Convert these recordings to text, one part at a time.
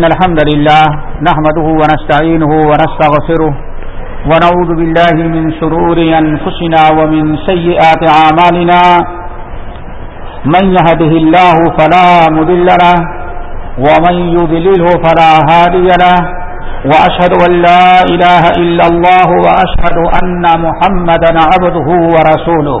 إن الحمد لله نحمده ونستعينه ونستغفره ونعوذ بالله من شرور أنفسنا ومن سيئات عامالنا من يهده الله فلا مذل له ومن يذلله فلا هادي له وأشهد أن لا إله إلا الله وأشهد أن محمدا عبده ورسوله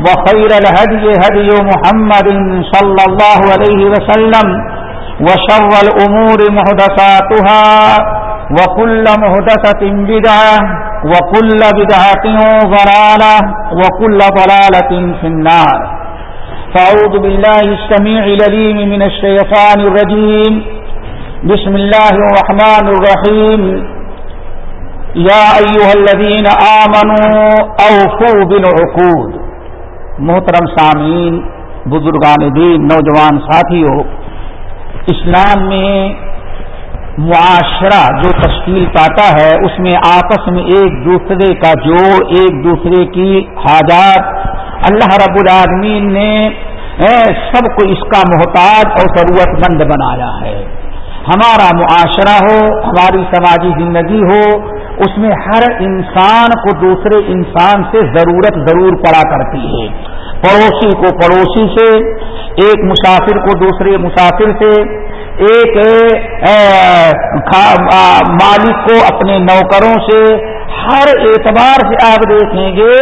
وخير الهدي هدي محمد صلى الله عليه وسلم وشر الأمور مهدساتها وكل مهدسة بدعة وكل بدعة ضلالة وكل ضلالة في النار. فأعوذ بالله السميع لليم من الشيطان الرجيم. بسم الله الرحمن الرحيم. يا أيها الذين آمنوا أوفوا بالعقود. محترم سامعین، بزرگان دین، نوجوان ساتھیوں، اسلام میں معاشرہ جو تشکیل پاتا ہے، اس میں آپس میں ایک دوسرے کا جوڑ، ایک دوسرے کی حاجات۔ اللہ رب العالمین نے سب کو اس کا محتاج اور ضرورت مند بنایا ہے۔ ہمارا معاشرہ ہو، ہماری سماجی زندگی ہو، اس میں ہر انسان کو دوسرے انسان سے ضرورت ضرور پڑا کرتی ہے۔ پڑوسی کو پڑوسی سے، ایک مسافر کو دوسرے مسافر سے، ایک مالک کو اپنے نوکروں سے ہر اعتبار سے آپ دیکھیں گے،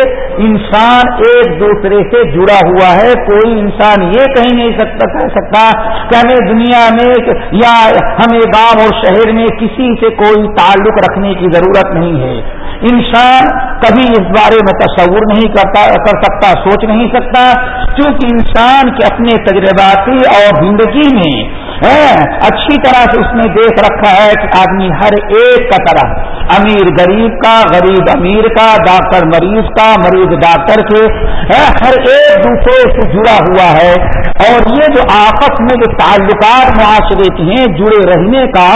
انسان ایک دوسرے سے جڑا ہوا ہے، کوئی انسان یہ کہیں نہیں سکتا، کہہ سکتا کہ ہمیں دنیا میں یا ہمیں گاؤں اور شہر میں کسی سے کوئی تعلق رکھنے کی ضرورت نہیں ہے۔ انسان کبھی اس بارے میں تصور نہیں کرتا، کر سکتا، سوچ نہیں سکتا کیونکہ انسان کے اپنے تجرباتی اور زندگی میں اچھی طرح سے اس نے دیکھ رکھا ہے کہ آدمی ہر ایک کا طرح، امیر غریب کا، غریب امیر کا، ڈاکٹر مریض کا، مریض ڈاکٹر کے ہر ایک دوسرے سے جڑا ہوا ہے۔ اور یہ جو آپس میں جو تعلقات معاشرے کے ہیں، جڑے رہنے کا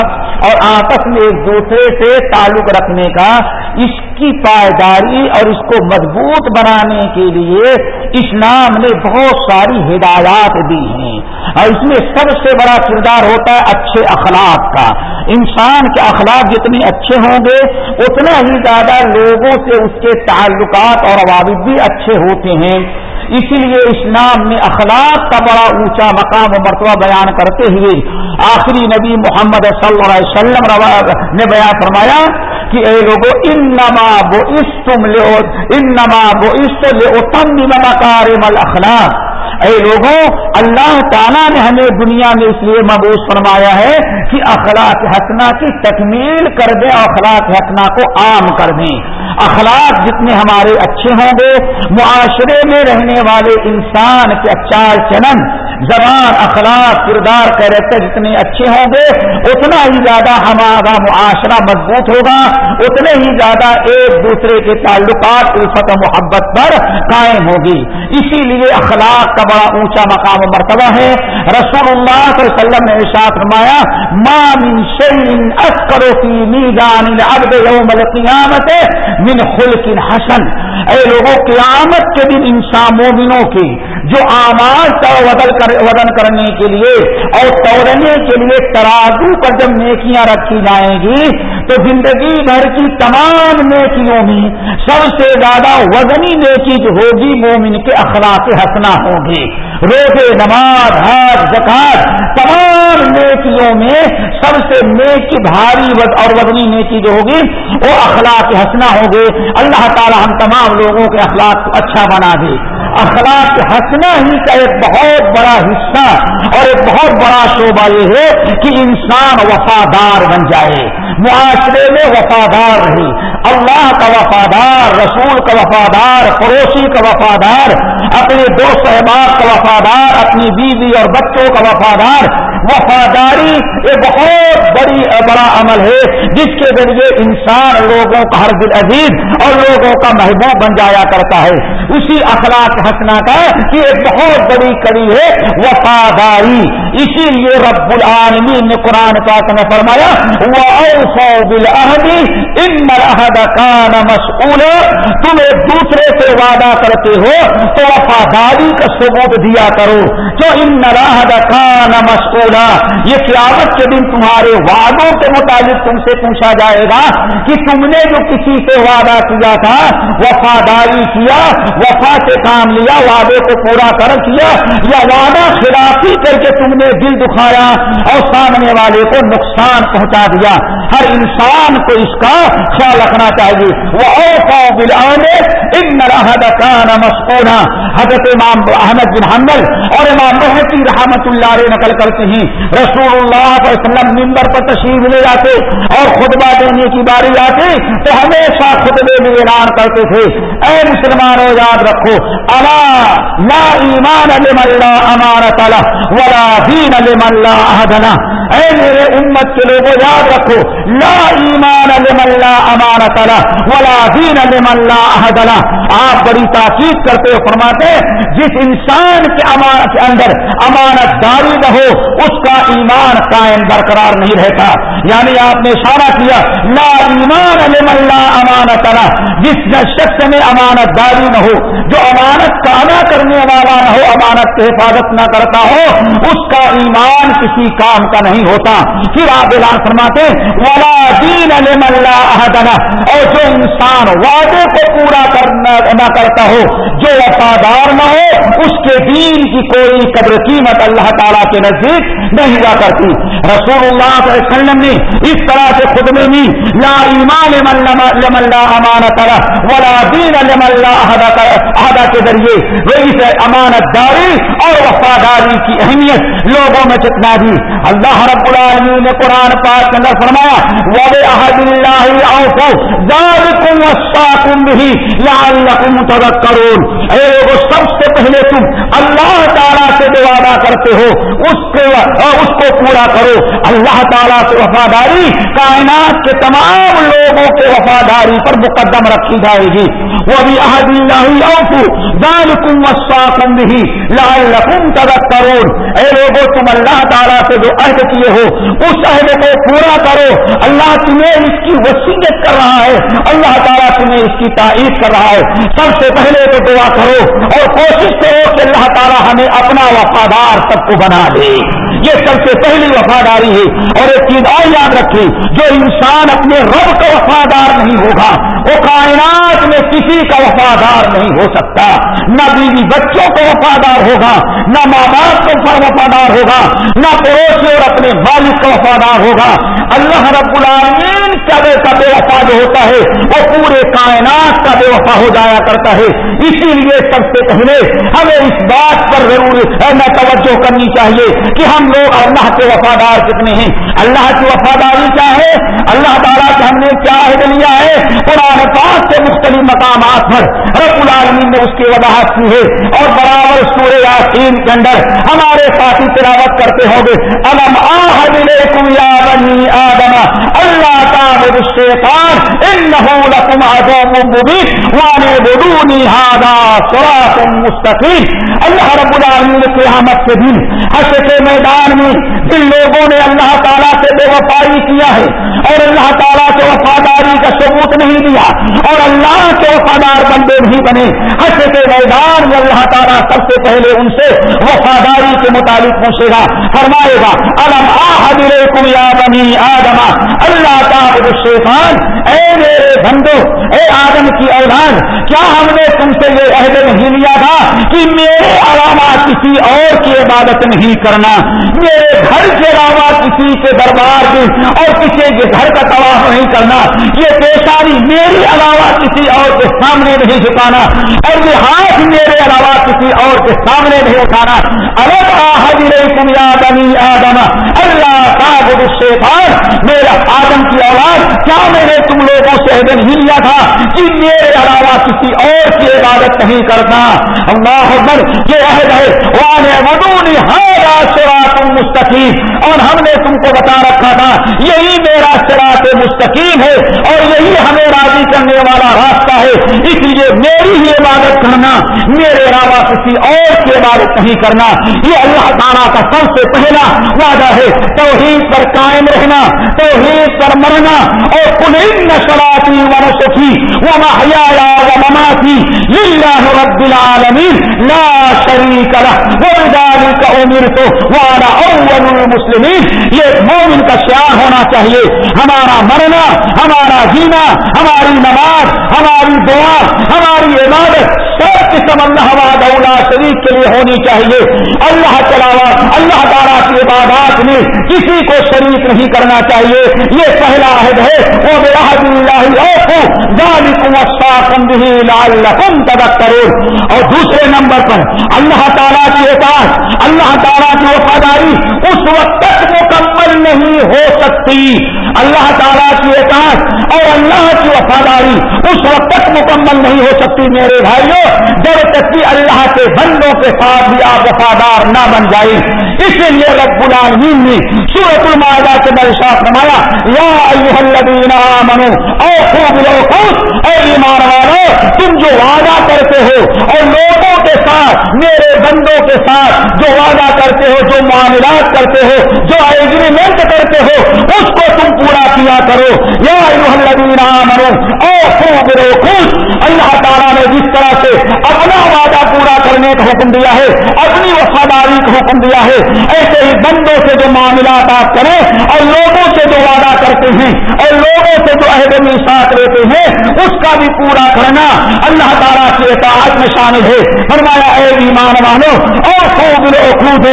اور آپس میں ایک دوسرے سے تعلق رکھنے کا اس کی پائیداری اور اس کو مضبوط بنانے کے لیے اسلام نے بہت ساری ہدایات دی ہیں۔ اور اس میں سب سے بڑا کردار ہوتا ہے اچھے اخلاق کا۔ انسان کے اخلاق جتنے اچھے ہوں گے، اتنا ہی زیادہ لوگوں سے اس کے تعلقات اور عوابط بھی اچھے ہوتے ہیں۔ اسی لیے اسلام نے اخلاق کا بڑا اونچا مقام و مرتبہ بیان کرتے ہوئے آخری نبی محمد صلی اللہ علیہ وسلم نے بیان فرمایا کہ اے لوگوں ان نما بو اس تم لے ان نما بو اس لے تم مکار مل اخلاق اے لوگوں اللہ تعالیٰ نے ہمیں دنیا میں اس لیے مبوس فرمایا ہے کہ اخلاق حسنا کی تکمیل کر دیں، اخلاق حسنا کو عام کر دیں۔ اخلاق جتنے ہمارے اچھے ہوں گے، معاشرے میں رہنے والے انسان کے اچار چلن زبان، اخلاق، کردار کیریکٹر جتنے اچھے ہوں گے، اتنا ہی زیادہ ہمارا معاشرہ مضبوط ہوگا، اتنے ہی زیادہ ایک دوسرے کے تعلقات، الفت و محبت پر قائم ہوگی۔ اسی لیے اخلاق کا بڑا اونچا مقام و مرتبہ ہے۔ رسول اللہ صلی اللہ علیہ وسلم نے ارشاد فرمایا من شین اکرو کی میزان العبد یوم القیامت من خلق حسن. اے لوگوں قیامت کے دن انسان مومنوں کی جو آماز کا وزن کر وزن کرنے کے لیے اور توڑنے کے لیے ترازو پر جب نیکیاں رکھی جائیں گی، تو زندگی بھر کی تمام نیکیوں میں سب سے زیادہ وزنی نیکی جو ہوگی مومن کے اخلاق ہنسنا ہوگی روزے، نماز، حج، زکات تمام نیکیوں میں سب سے نیکی بھاری اور وزنی نیکی جو ہوگی، وہ اخلاق ہنسنا ہوگے اللہ تعالی ہم تمام لوگوں کے اخلاق کو اچھا بنا دے۔ اخلاق ہنسنا ہی کا ایک بہت بڑا حصہ اور ایک بہت بڑا شعبہ یہ ہے کہ انسان وفادار بن جائے۔ معاشرے میں وفادار رہے۔ اللہ کا وفادار، رسول کا وفادار، پڑوسی کا وفادار اپنے دوست احباب کا وفادار اپنی بیوی اور بچوں کا وفادار وفاداری یہ بہت بڑی بڑا عمل ہے، جس کے ذریعے انسان لوگوں کا ہر دل عزیز اور لوگوں کا محبوب بن جایا کرتا ہے۔ اسی اخلاق ہنسنا کا کہ ایک بہت بڑی کڑی ہے، وفاداری۔ اسی لیے رب العالمین نے قرآن پاک میں فرمایا مسئول تم ایک دوسرے سے وعدہ کرتے ہو تو وفاداری کا ثبوت دیا کرو۔ جو ان کان مسئول یہ قیامت کے دن تمہارے وعدوں کے مطابق تم سے پوچھا جائے گا کہ تم نے جو کسی سے وعدہ کیا تھا، وفاداری کیا، وفا سے کام لیا، وعدے کو پورا کر کیا، یا وعدہ خلافی کر کے تم نے دل دکھایا اور سامنے والے کو نقصان پہنچا دیا۔ ہر انسان کو اس کا خیال رکھنا چاہیے۔ وہ ان کان مسکونا حضرت امام احمد بن حمل اور امام محتی رحمت اللہ علیہ نقل کرتے ہیں۔ رسول اللہ علیہ وسلم ممبر پر تشریف لے جاتے اور خطبہ دینے کی باری آتی تو ہمیشہ خطبے میں اعلان کرتے تھے۔ اے مسلمانوں یاد رکھو اما لا ایمان اللہ امانت ولا دین اللہ احدنا اے میرے امت کے لوگوں یاد رکھو لا ایمان اللہ امانت ولا دین احدنا آپ بڑی تاکید کرتے ہو فرماتے جس انسان کے امانت کے اندر امانت داری نہ ہو، اس کا ایمان قائم برقرار نہیں رہتا۔ یعنی آپ نے اشارہ کیا، لا ایمان اللہ امانت جس شخص میں امانت داری نہ ہو، جو امانت کا ادا کرنے والا نہ ہو، امانت کی حفاظت نہ کرتا ہو، اس کا ایمان کسی کام کا نہیں ہوتا۔ پھر آپ اعلان فرماتے ولا دین اللہ اور جو انسان وعدے کو پورا کرنا نہ کرتا ہو، جو وفادار نہ ہو، اس کے دین کی کوئی قدر قیمت اللہ تعالیٰ کے نزدیک نہیں ہوا کرتی۔ رسول اللہ صلی اللہ علیہ وسلم نے اس طرح سے خود میں بھی لا ایمان امانت ولا دین احدا کے ذریعے وہی سے امانت داری اور وفاداری کی اہمیت لوگوں میں چتنا دی اللہ رب العالمین نے قرآن پاک کے اندر فرمایا وب احد اللہ اوفو ذالکم وصاکم بھی لعلکم تذکرون اے لوگوں سب سے پہلے تم اللہ تعالیٰ سے جو وعدہ کرتے ہو، اس کے اس کو پورا کرو۔ اللہ تعالیٰ سے وفاداری، کائنات کے تمام لوگوں کے وفاداری پر مقدم رکھی جائے گی۔ وہ بھی احد اللہ اوفو ذالکم وصاکم بھی لعلکم تذکرون اے لوگوں تم اللہ تعالیٰ سے جو عہد کیے ہو، اس عہد کو پورا کرو. اللہ تمہیں اس کی وسیعت کر رہا ہے. اللہ تعالیٰ تمہیں اس کی تعریف کر رہا ہے. سب سے پہلے تو دعا کرو اور کوشش کرو کہ اللہ تعالیٰ ہمیں اپنا وفادار سب کو بنا دے۔ یہ سب سے پہلی وفاداری ہے اور ایک چیز اور یاد رکھی جو انسان اپنے رب کا وفادار نہیں ہوگا، وہ کائنات میں کسی کا وفادار نہیں ہو سکتا۔ نہ بیوی بچوں کو وفادار ہوگا، نہ ماں باپ کو وفادار ہوگا، نہ پڑوسی اور اپنے مالک کا وفادار ہوگا۔ اللہ رب العالمین کا کا بے وفا جو ہوتا ہے وہ پورے کائنات کا بے وفا ہو جایا کرتا ہے۔ اسی لیے سب سے پہلے ہمیں اس بات پر ضرور میں توجہ کرنی چاہیے کہ ہم لوگ اللہ کے وفادار کتنے ہیں۔ اللہ کی وفاداری کیا ہے؟ اللہ تعالیٰ سے ہم نے کیا عہد لیا ہے؟ قرآن پاک سے مختلف مقامات پر رب العالمین نے اس کی وضاحت کی ہے۔ اور برابر سورہ یاسین کے اندر ہمارے ساتھی تلاوت کرتے ہوں گے۔ الم آہد آدم اللہ تعالی الشیطان انہو لکم عدو مبین وانے بدونی هذا صراط مستقیم۔ اللہ رب العالمین قیامت کے دن حشر کے میدان میں جن لوگوں نے اللہ تعالیٰ سے بے وفائی کیا ہے اور اللہ تعالیٰ سے وفاداری کا ثبوت نہیں دیا اور اللہ کے وفادار بندے نہیں بنے، حشر کے میدان میں اللہ تعالیٰ سب سے پہلے ان سے وفاداری کے مطابق پوچھے گا، فرمائے گا، الم آدر یا بنی آدما اللہ تعالی شیفان اے میرے بندو، اے آدم کی اولاد، کیا ہم نے تم سے یہ عہد نہیں لیا تھا کہ میرے علاوہ کسی اور کی عبادت نہیں کرنا۔ میرے گھر کے علاوہ کسی کے دربار کی اور کسی کے گھر کا تباہ نہیں کرنا۔ یہ پیشانی میرے علاوہ کسی اور کے سامنے نہیں جھکانا۔ اور یہ ہاتھ میرے علاوہ کسی اور کے سامنے نہیں اٹھانا۔ الگ تم یاد آدم، اللہ تعبد الشیطان، میرا آدم کیا میں نے تم لوگوں سے عہد نہیں لیا تھا کہ میرے علاوہ کسی اور کی عبادت نہیں کرتا؟ اللہ اکبر، یہ عہد ہے وانے مدونی ہر سرات مستقیم اور ہم نے تم کو بتا رکھا تھا، یہی میرا سراط مستقیم ہے اور یہی ہمیں راضی کرنے والا راستہ ہے۔ اس لیے میری ہی عبادت کرنا، میرے علاوہ کسی اور کی عبادت نہیں کرنا۔ یہ اللہ تعالیٰ کا سب سے پہلا وعدہ ہے۔ توحید پر قائم رہنا، توحید پر مرنا اور پنین نشراتی و نسخی وہ محیا و مماتی للہ رب العالمین لا شریک له وذلك امرت وانا اول المسلمین یہ مومن کا شعار ہونا چاہیے. ہمارا مرنا، ہمارا جینا، ہماری نماز، ہماری دعا، ہماری عبادت، سب قسم اللہ آباد اولا شریف کے لیے ہونی چاہیے. اللہ کے علاوہ اللہ تعالیٰ کی عبادات میں کسی کو شریک نہیں کرنا چاہیے. یہ پہلا عہد ہے. وہ تدک کرو اور دوسرے نمبر پر اللہ تعالیٰ کی اطاعت اللہ تعالیٰ کی وفاداری اس وقت تک مکمل نہیں ہو سکتی۔ اللہ تعالیٰ کی اطاعت اور اللہ کی وفاداری اس وقت تک مکمل نہیں ہو سکتی، میرے بھائیوں جب تک کہ اللہ کے بندوں کے ساتھ بھی آپ وفادار نہ بن جائیں۔ اس لیے رب العالمین نے سورت المائدہ کے بل شاپ نمایا یا الذین آمنو او خوب لو خوش اے ایمان والو، تم جو وعدہ کرتے ہو اور لوگوں کے ساتھ، میرے بندوں کے ساتھ جو وعدہ کرتے ہو، جو معاملات کرتے ہو، جو ایگریمنٹ کرتے ہو، اس کو تم پورا کیا کرو۔ یا الذین آمنو او خوش۔ اللہ تعالیٰ نے جس طرح سے اپنا وعدہ پورا کرنے کا حکم دیا ہے، اپنی وفاداری کا حکم دیا ہے۔ ایسے ہی بندوں سے جو معاملات آپ کریں اور لوگوں سے جو وعدہ کرتے ہیں اور لوگوں سے جو عہد میں ساتھ لیتے ہیں، اس کا بھی پورا کرنا اللہ تعالیٰ کی اطاعت میں شامل ہے۔ فرمایا، اے ایمان والو، اور خوب لو خود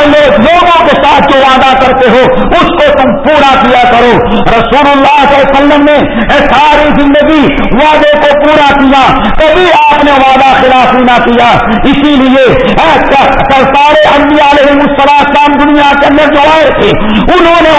اللہ لوگوں کے ساتھ جو وعدہ کرتے ہو، اس کو تم پورا کیا کرو۔ رسول اللہ صلی اللہ علیہ وسلم نے ساری زندگی وعدے کو پورا کیا۔ کبھی آپ نے وعدہ خلافی نہ کیا۔ اسی لیے سارے انبیاء علیہ السلام دنیا کے اندر جو آئے تھے، انہوں نے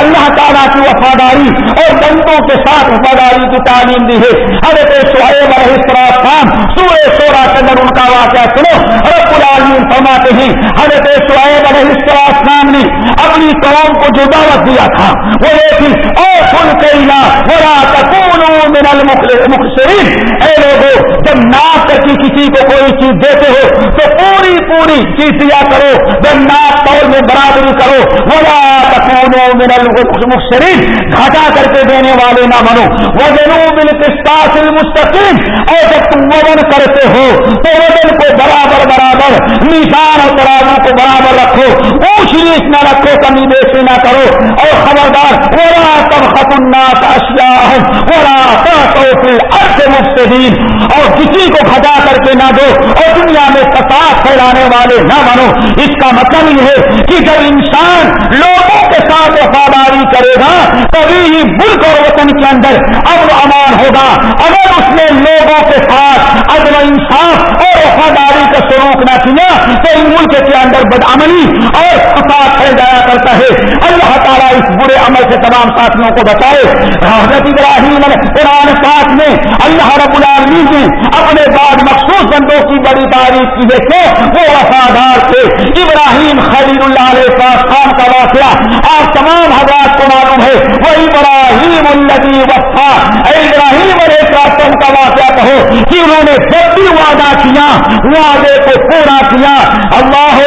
اللہ تعالیٰ کی وفاداری اور بندوں کے ساتھ وفاداری کی تعلیم دی ہے۔ حضرت سہیب علیہ السلام، سورہ سورا کے اندر ان کا واقعہ سنو۔ رب العالمین فرماتے ہیں، حضرت سہیب علیہ السلام نے اپنی قوم کو جو دعوت دیا تھا، وہ یہ تھی او فل کیلا ورا تکونو من المخسرین اے لوگوں جب ناپ کر کے کسی کو کوئی چیز دیتے ہو، تو پوری پوری چیز دیا کرو، جب ناپ طور میں برابری کرو، ولا تکونو من المخسرین گھٹا کر کے دینے والے نہ بنو. وزنو بالقسطاس المستقیم. اور جب تم وزن کرتے ہو، تو وزن کو برابر برابر، نشان اور ترازو کو برابر رکھو، اونچ نیچ نہ رکھو، کمی بیشی نہ کرو، اور خبردار، ولا تبخط الناس اشیاءهم ولا تعطوا اور کسی کو گھٹا کر کے نہ دو اور دنیا میں فساد پھیلانے والے نہ بنو۔ اس کا مطلب یہ ہے کہ جب انسان لوگوں کے ساتھ وفاداری کرے گا، تبھی ہی ملک اور وطن کے اندر اب امان ہوگا۔ اگر اس نے لوگوں کے ساتھ عدل انصاف اور وفاداری کا سلوک نہ کیا تو ملک کے اندر بدعملی اور فساد پھیل جایا کرتا ہے۔ اللہ تعالیٰ اس برے عمل سے تمام ساتھیوں کو بچائے۔ حضرت ابراہیم قرآن پاک میں اللہ رب العالمین نے اپنے بعد مخصوص بندوں کی بڑی تعریف کی دیکھو وہ وفادار تھے۔ ابراہیم خلیل اللہ علیہ خان کا واقعہ آپ تمام حضرات کو معلوم ہے۔ وہ ابراہیم الدی وفا۔ ابراہیم علیہ السلام کا واقعہ کہو کہ انہوں نے جب بھی وعدہ کیا وعدے کو پورا کیا۔ اللہ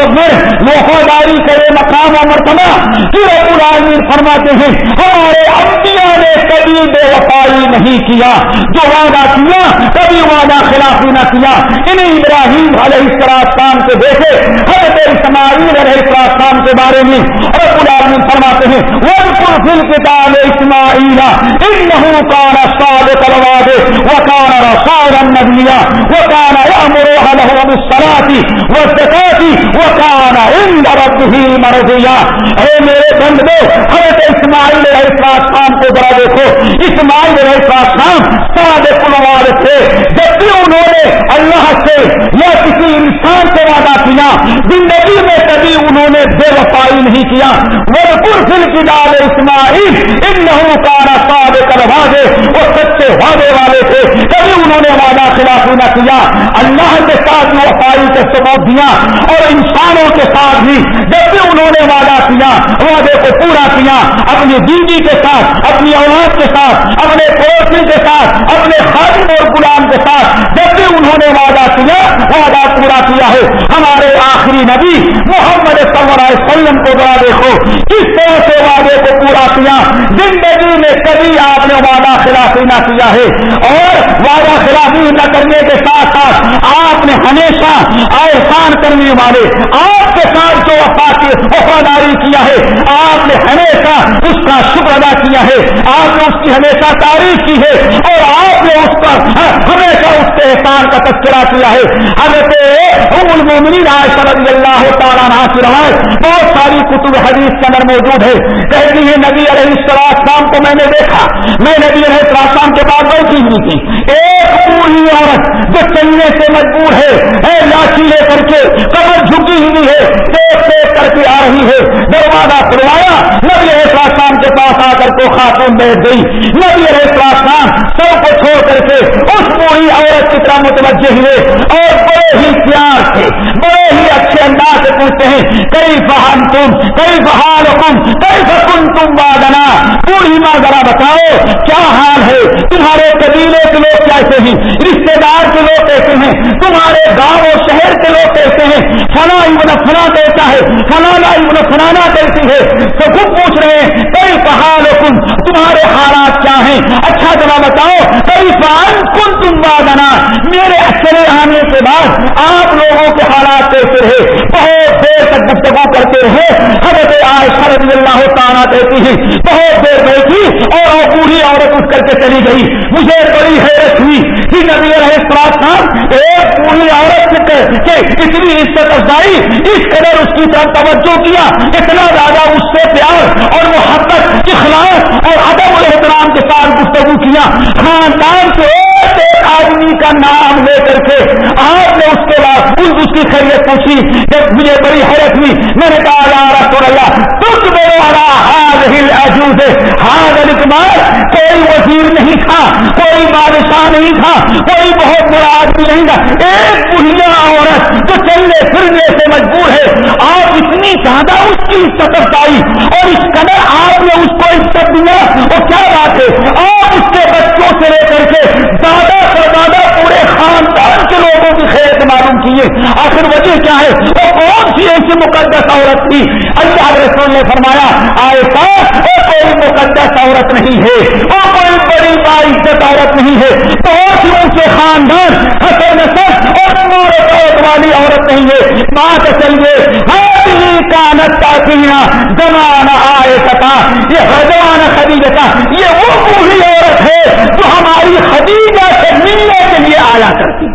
وفاداری کرے مقام و مرتبہ۔ کہ رب العالمین فرماتے ہیں، ہمارے انبیاء نے کبھی بے وفائی نہیں کیا۔ جو وعدہ کیا، کبھی وعدہ خلافی نہ کیا۔ انہیں ابراہیم علیہ السلام کے بیٹے حضرت اسماعیل علیہ السلام کے بارے میں رب العالمین فرماتے ہیں وہ فل کتاب اسماعیل انه كان صادق الوعد وكان رسولا نبيا وكان يأمر اهله بالصلاة والزكاة وكان عند ربه مرضيا۔ اے میرے بندے حضرت اسماعیل علیہ السلام کو ذرا دیکھو۔ اسماعیل علیہ السلام صادق الوعد تھے۔ جب بھی انہوں نے اللہ سے یا کسی انسان سے وعدہ کیا زندگی میں کبھی انہوں نے بے وفائی نہیں کیا. وہ پرفل کی دال اسماعیل ان لہو کارا ساد کر وہ سچے وعدے والے تھے. کبھی انہوں نے وعدہ خلافی نہ کیا. اللہ کے ساتھ وفائی کے سبب دیا اور انسانوں کے ساتھ بھی. جب بھی انہوں نے وعدہ کیا، وعدے کو پورا کیا، اپنی بیوی کے ساتھ، اپنی اولاد کے ساتھ، اپنے پڑوسی کے ساتھ، اپنے خادم اور غلام کے ساتھ، جب بھی انہوں نے وعدہ کیا وعدہ پورا کیا ہے۔ ہمارے آخری نبی محمد صلی اللہ علیہ وسلم کو ذرا دیکھو۔ کس طرح سے وعدے کو پورا کیا۔ زندگی میں کبھی آپ نے وعدہ خلافی نہ کیا ہے۔ اور وعدہ خلافی نہ کرنے کے ساتھ ساتھ آپ نے ہمیشہ احسان کرنے والے آپ کے ساتھ جو وفاداری کیا ہے، آپ نے ہمیشہ اس کا شکر ادا کیا ہے۔ آپ نے اس کی ہمیشہ تعریف کی ہے اور آپ نے اس پر ہمیشہ اس کے احسان کا تذکرہ کیا ہے۔ حضرت ام المومنین عائشہ رضی اللہ تعالیٰ عنہ کی روایت، بہت ساری کتب حدیث کے اندر موجود ہے۔ کہتی ہے نبی علیہ السلام کو میں نے دیکھا۔ میں نبی علیہ السلام کے بعد بیٹھی ہوئی تھی۔ ایک پوری عورت جو چلنے سے مجبور ہے لاچی لے کر کے کمر جھکی ہوئی ہے، دیکھ دیکھ کر کے آ رہی ہے۔ دروازہ کھلوایا، نبی علیہ السلام کے پاس آ کر کو خاتون بیٹھ گئی۔ نبی علیہ السلام سب کو چھوڑ کر کے اس پوری عورت کی طرح متوجہ ہوئے اور بڑے ہی پیار سے، بڑے ہی اچھے انداز سے پوچھتے ہیں کئی فہم تم کئی بحال حکم کئی فکن تم بادنا پوری ماں ذرا بتاؤ، کیا حال ہے؟ تمہارے قبیلے کے لوگ کیسے ہیں؟ رشتے دار کے لوگ کیسے ہیں، تمہارے گاؤں اور شہر کے لوگ کیسے ہیں، فلاں ابن فلاں کیسا ہے فلانا ابن فلانا کیسی ہے، تو خود پوچھ رہے ہیں کئی بحال حکم تمہارے حالات کیا ہیں؟ اچھا ذرا بتاؤ کئی کن تم بادنا میرے اچھے آنے کے بعد آپ لوگوں کے حالات کیسے رہے؟ بہت دیر تک گفتگو کرتے رہے، حضرت عائشہ رضی اللہ تعالیٰ کہتی ہیں، بہت دیر بیٹھی اور وہ پوری عورت اٹھ کر کے چلی گئی۔ مجھے بڑی حیرت ہوئی کہ نبی رہے صاحب، ایک پوری عورت کے اتنی عزت افزائی، اس قدر اس کی طرف توجہ کیا، اتنا زیادہ اس سے پیار اور محبت اخلاق اور ادب احترام کے ساتھ گفتگو کیا. خاندان سے ایک ایک آدمی کا نام لے کر کے آپ نے اس کے بعد اس کی خیریت پوچھی، جب مجھے بڑی حیرت ہوئی۔ میں نے کہا، یا رسول اللہ تم میرے والا ہار ہل عجوز ہار اقبال کوئی وزیر نہیں تھا، کوئی بادشاہ نہیں تھا، کوئی بہت بڑا آدمی نہیں تھا۔ ایک بڑھیا عورت جو چلنے پھرنے سے مجبور ہے، آپ اتنی زیادہ اس کی عزت افزائی اور اس قدر آپ نے اس کو عزت دیا۔ وہ کیا بات ہے؟ آپ اس کے بچوں سے لے کر کے خیر آخر وجہ کیا ہے؟ وہ کون سی ایسی مقدس عورت تھی؟ اللہ رسول نے فرمایا ایسا وہ کوئی مقدس عورت نہیں ہے۔ وہ کوئی بڑی باعزت عورت نہیں ہے۔ بہت ہی اونچے خاندان، حسن نسل اور والی عورت نہیں ہے۔ بات چلیے ہاں، کانت کا پینا زمانہ آئے سکا یہ حجوان خدیجہ، یہ وہ بوڑھی عورت ہے جو ہماری خدیجہ سے ملنے کے لیے آیا کرتی۔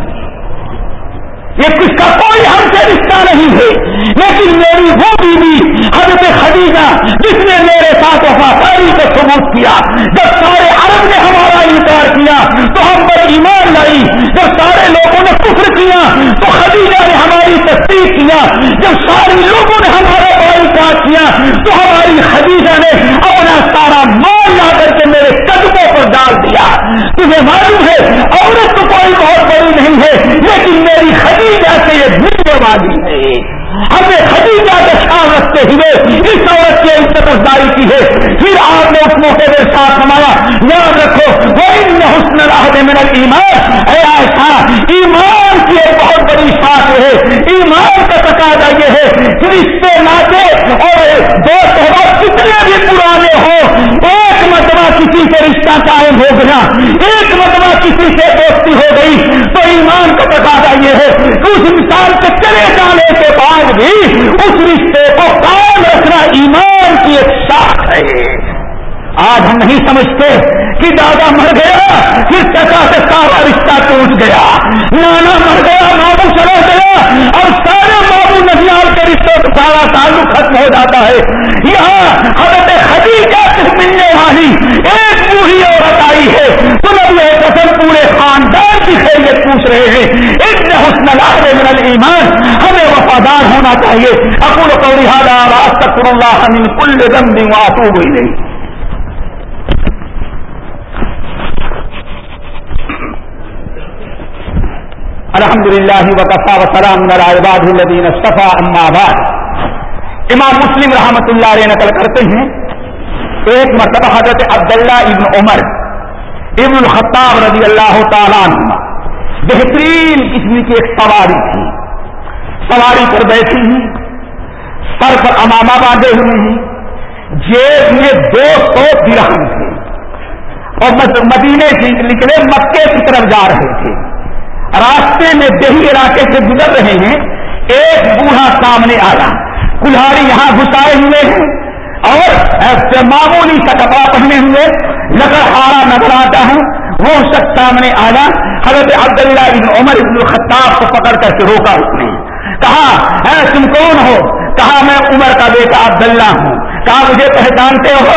ہے یہ کس کا کوئی ہم سے رشتہ نہیں ہے۔ لیکن میری وہ بیوی، حضرت خدیجہ، جس نے میرے ساتھ وفاداری کو ثبوت کیا، جب سارے عرب نے ہمارا انکار کیا، تو ہم پر ایمان لائی۔ جب سارے لوگوں نے کفر کیا، تو خدیجہ نے ہماری تصدیق کیا۔ جب سارے لوگوں نے ہمارا انکار کیا، تو ہماری خدیجہ نے اپنا سارا مال لا کر کے میرے قدموں پر ڈال دیا تمہیں معلوم ہے عورت تو کوئی بہت بڑی نہیں ہے لیکن میری خدیجہ سے یہ ملنے والی ہے ہم نے خدیجہ کا خیال رکھتے ہوئے اس عورت کی عزت افزائی کی ہے پھر آپ نے اس موقع میں یاد رکھو، وہ حسن راہ من ایمان اے ایسا ایمان کی ایک بہت بڑی ساتھ ہے۔ ایمان کا تقاضا یہ ہے رشتے ناطے اور دوست کتنے بھی پرانے ہوں، ایک مرتبہ کسی سے ہو گیا، ایک مرتبہ کسی سے دوستی ہو گئی۔ تو ایمان کا تقاضا یہ ہے، اس انسان کے چلے جانے کے بعد بھی اس رشتے کو کام رکھنا ایمان کی ایک ساتھ ہے۔ آج ہم نہیں سمجھتے کہ دادا مر گیا، پھر چچا سے سارا رشتہ ٹوٹ گیا۔ نانا مر گیا مامو چلا گیا اور سارے مامو نجیال کے رشتے سے سارا تعلق ختم ہو جاتا ہے۔ یہاں حضرت خدیجہ سے ملنے والی ایک بوڑھی عورت آئی ہے۔ تو نبی قسم پورے خاندان کی خیریت پوچھ رہے ہیں۔ ایک حسن لال من ایمان ہمیں وفادار ہونا چاہیے۔ اکول کو لہٰذا راست اللہ کل دم دوں آسو ہوئی نہیں الحمد للہ وقفا وسلام نرائباد الدین صفا آباد امام مسلم رحمت اللہ علیہ نقل کرتے ہیں۔ ایک مرتبہ حضرت عبداللہ ابن عمر ابن الخطاب رضی اللہ تعالیٰ عنہ بہترین قسم کی ایک سواری تھی۔ سواری پر بیٹھی ہیں، سر پر امامہ باندھے ہوئے ہیں، جیب میں دو سو درہم تھے۔ اور مدینے سے نکلے مکے کی طرف جا رہے تھے۔ راستے میں دیہی علاقے سے گزر رہے ہیں، ایک بوڑھا سامنے آیا۔ کلاڑی یہاں گھسائے ہوئے ہیں اور معمولی سا کپڑا پہنے ہوئے نظر ہارا نظر آتا ہے۔ وہ شخص سامنے آیا۔ حضرت عبداللہ ابن عمر ابن الخطاب کو پکڑ کر کے روکا اس نے۔ کہا، اے تم کون ہو؟ کہا، میں عمر کا بیٹا عبداللہ ہوں۔ کہا، مجھے پہچانتے ہو؟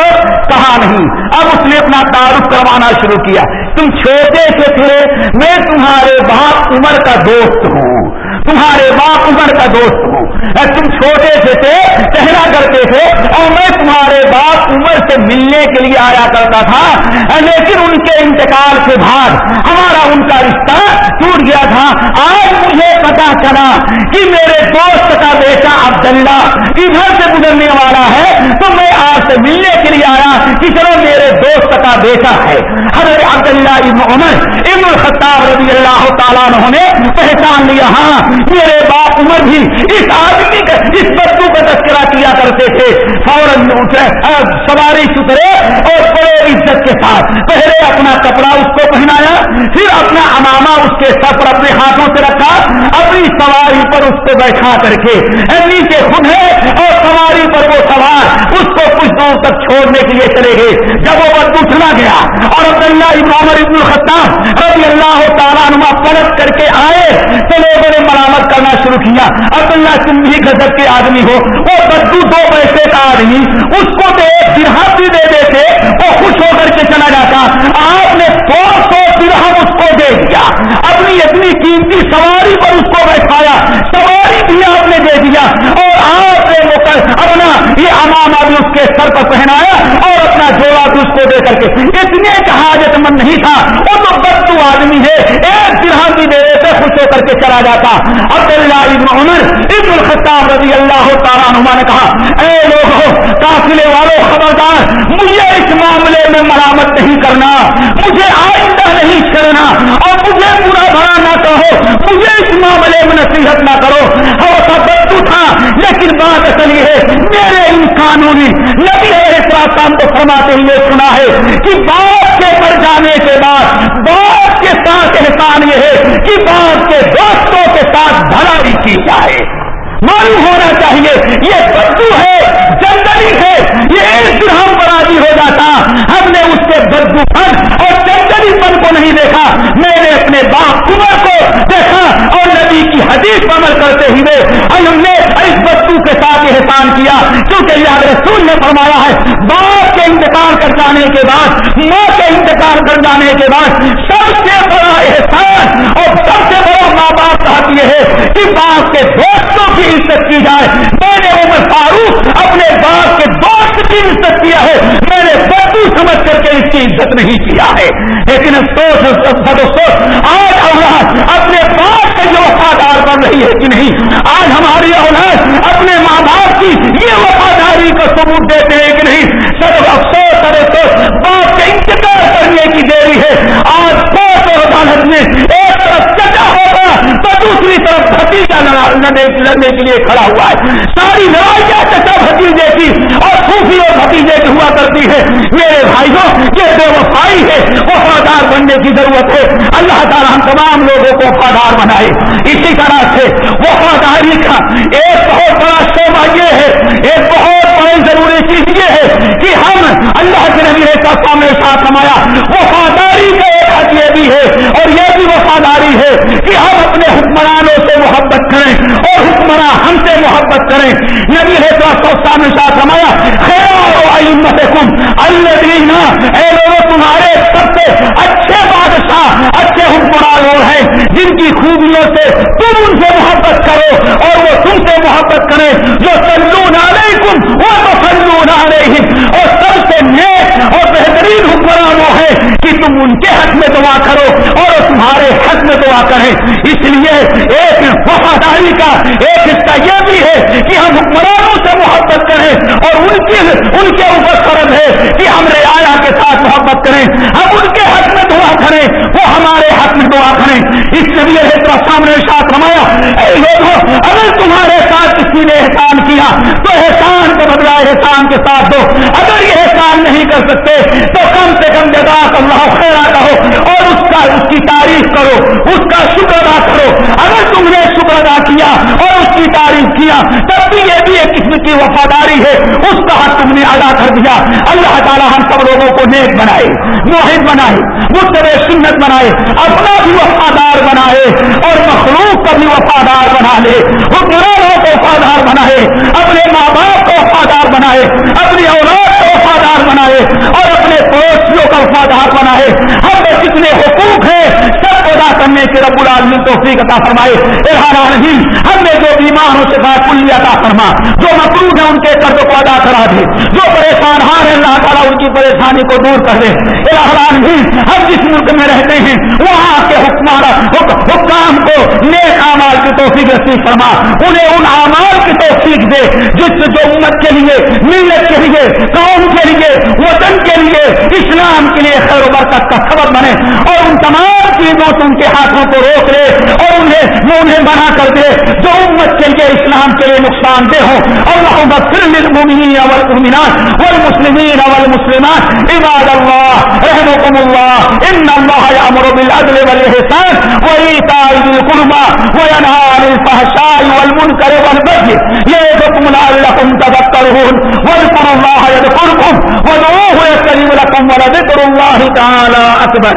کہا، نہیں. اب اس نے اپنا تعارف کروانا شروع کیا۔ تم چھوٹے سے تھے میں تمہارے باپ عمر کا دوست ہوں۔ تمہارے باپ عمر کا دوست ہوں۔ تم چھوٹے سے تھے کہنا کرتے تھے، اور میں تمہارے باپ عمر سے ملنے کے لیے آیا کرتا تھا۔ لیکن ان کے انتقال کے بعد ہمارا ان کا رشتہ ٹوٹ گیا تھا۔ آج مجھے پتا چلا کہ میرے دوست کا ادھر سے گزرنے والا ہے، تو میں آج سے ملنے کے لیے آیا کہ چلو میرے دوست کا بیٹا ہے۔ حضرت عبداللہ ابن عمر، ابن الخطاب رضی اللہ تعالیٰ نے پہچان لیا۔ ہاں میرے باپ عمر بھی اس آدمی کا اس بچوں کا تذکرہ کیا کرتے تھے۔ فوراً سواری سترے اور بڑے عزت کے ساتھ پہلے اپنا کپڑا اس کو پہنایا، پھر اپنا اماما اس کے سر پر اپنے ہاتھوں سے رکھا، اپنی سواری پر اس کو بیٹھا کر کے۔ نیچے خود ہے اور سواری پر وہ سوار اس کو کچھ دور تک چھوڑنے کے لیے چلے گئے۔ جب وہ بدو چلا گیا اور عبداللہ ابن عمر ابن الخطاب رضی اللہ تعالیٰ نما پلٹ کر کے آئے تو لوگوں نے مرامت کرنا شروع کیا۔ عبداللہ تم بھی گزب کے آدمی ہو، وہ بدو دو پیسے کا آدمی، اس کو دے درہم بھی دے دے وہ خوش ہو کر کے چلا جاتا آپ نے دو سو درہم اس کو دے دیا اپنی اتنی قیمتی سواری پر اس کو بیٹھایا سواری بھی آپ نے دے دیا اور آپ نے وہ اپنا یہ امامہ بھی اس کے سر پر پہنایا اور اپنا جوڑا بھی اس کو دے کر کے۔ اتنے کا حاجت مند نہیں تھا، وہ تو بدو آدمی ہے، ایک درہم بھی دے ہو کر کے چلا جاتا۔ عبداللہ ابن عمر ابن الخطاب رضی اللہ تعالیٰ نما نے کہا، اے لوگ قافلے والوں خبردار، مجھے اس معاملے میں مرامت نہیں کرنا، مجھے آئندہ نہیں چھڑنا اور مجھے برا بھرا نہ کہو، مجھے اس معاملے میں نصیحت نہ کرو۔ ہو بدو تھا، لیکن بات اصل یہ ہے، میرے ان قانونی نبی ہے کام کو فرماتے ہوئے سنا ہے کہ باپ کے مر جانے کے بعد احسان یہ ہے کہ باپ کے دوستوں کے ساتھ بھلائی کی جائے۔ معلوم ہونا چاہیے، یہ بدو ہے جنگلی ہے یہ ایک درہم پر آدمی ہو جاتا۔ ہم نے اس کے بدو پن اور جنگلی پن کو نہیں دیکھا۔ میں نے اپنے باپ کمر کو دیکھا۔ کی حدیث پر عمل کرتے ہوئے اور ہم نے اس بدو کے ساتھ احسان کیا، کیونکہ یاد رسول نے فرمایا ہے، باپ کے انتقال کر جانے کے بعد، ماں کے انتقال کر جانے کے بعد سب سے بڑا احسان اور سب سے بڑا ماں باپ کا یہ ہے کہ باپ کے دوستوں کی عزت کی جائے۔ میں نے عمر فاروق اپنے باپ کے دوست کی عزت کیا ہے۔ میں نے بدو سمجھ کر کے اس کی عزت نہیں کیا ہے۔ لیکن افسوس آج اولاد اپنے باپ کا رہی ہے کہ نہیں۔ آج ہماری اولاد اپنے ماں باپ کی یہ وفاداری کا ثبوت دیتے ہیں کہ نہیں۔ صرف افسوس ارے تو باپ کا انتظار کرنے کی دیری ہے۔ آج کوٹ اور عدالت میں ایک طرف چچا ہوگا تو دوسری طرف بھتیجا لڑنے کے لیے کھڑا ہوا ہے۔ ساری لڑائیاں چچا بھتیجے کی اور پھوپھی اور بھتیجے کی ہوا کرتی ہے میرے بھائیوں، یہ بے وفائی ہے وہ بننے کی ضرورت ہے۔ اللہ تعالیٰ ہم تمام لوگوں کو وفادار بنائے۔ اسی طرح سے وفاداری کا ایک بہت بڑا شعبہ یہ ہے۔ ایک بہت بڑی ضروری چیز یہ ہے کہ ہم اللہ کے نبی کا سامنے ساتھ نمایا وفاداری کا ایک حد یہ بھی ہے اور یہ بھی وفاداری ہے کہ ہم اپنے حکمرانوں سے محبت کریں اور حکمراں ہم سے محبت کریں۔ نبی ہے تو سامنے ساتھ نمایا اللہ دینا اے لوگوں، تمہارے سب سے اچھے بادشاہ، اچھے حکمران لوگ ہیں جن کی خوبیوں سے تم ان سے محبت کرو اور وہ تم سے محبت کریں۔ جو سلو نالے کم وہ علیہم اور سب سے نیک اور بہترین حکمران وہ ہے کہ تم ان کے حق میں دعا کرو اور تمہارے حق میں دعا کریں۔ اس لیے ایک وفاداری کا ایک حصہ یہ بھی ہے کہ ہم حکمرانوں سے محبت کریں اور ان کی ان کے اوپر فرض ہے کہ ہم رعایا کے ساتھ محبت کریں۔ ہم ان کے حق میں دعا کریں، وہ ہمارے حق میں دعا کریں۔ اس لیے ہے تو سامنے ساتھ رمایا لوگوں، اگر تمہارے ساتھ کسی نے احسان کیا، تو احسان کو بدلا احسان کے ساتھ دو۔ اگر یہ احسان نہیں کر سکتے، تو کم سے کم جزاک اللہ خیرا کہو اور اس کا، اس کی تعریف تعریف کرو، اس کا شکر ادا کرو۔ اگر تم نے شکر ادا کیا اور اس کی تعریف کیا، تب بھی یہ بھی ایک قسم کی وفاداری ہے۔ اس کا حق تم نے ادا کر دیا۔ اللہ تعالیٰ ہم سب لوگوں کو نیک بنائے موہد بنائے مستر سنت بنائے، اپنا بھی وفادار بنائے اور مخلوق کا بھی وفادار بنا لے۔ حکمرانوں کو وفادار بنائے، اپنے ماں باپ کو وفادار بنائے، اپنی اولاد کو وفادار بنائے اور اپنے پڑوسیوں کا وفادار بنائے۔ ہم میں حقوق ہیں ادا کرنے کے رب العالمین توفیق عطا فرمائے۔ ارحان نہیں ہم نے جو بیماروں سے بات کلی عطا فرما، جو مقروض ہیں ان کے قرض کو ادا کرا دے، جو پریشان ہار ہیں، اللہ تعالیٰ ان کی پریشانی کو دور کر دے۔ ارحان نہیں ہم جس ملک میں رہتے ہیں، وہاں کے حکمار حکام کو نیک اعمال کی توفیق رسیف فرما۔ انہیں ان اعمال کی توفیق دے، جس سے جو امت کے لیے، ملت کے لیے، قوم کے لیے، وطن کے لیے، اسلام کے لیے خیر و برکت کا سبب بنے۔ اور ان تمام چیزوں سے ان کے ہاتھوں کو روک لے اور انہیں وہ انہیں بنا کر دے جو امت کے لیے اسلام کے لیے نقصان دہ ہو اور وہ بصر للمؤمنین والمؤمنات والمسلمین والمسلمات۔ عباد اللہ رحمكم الله ان الله يأمر بالعدل والإحسان وإيتاء ذي القربى وينهى عن الفحشاء والمنكر والبغي يعظكم لعلكم تذكرون واذكروا الله يذكركم ودعوه يستجيب لكم ولذكر الله تعالى أكبر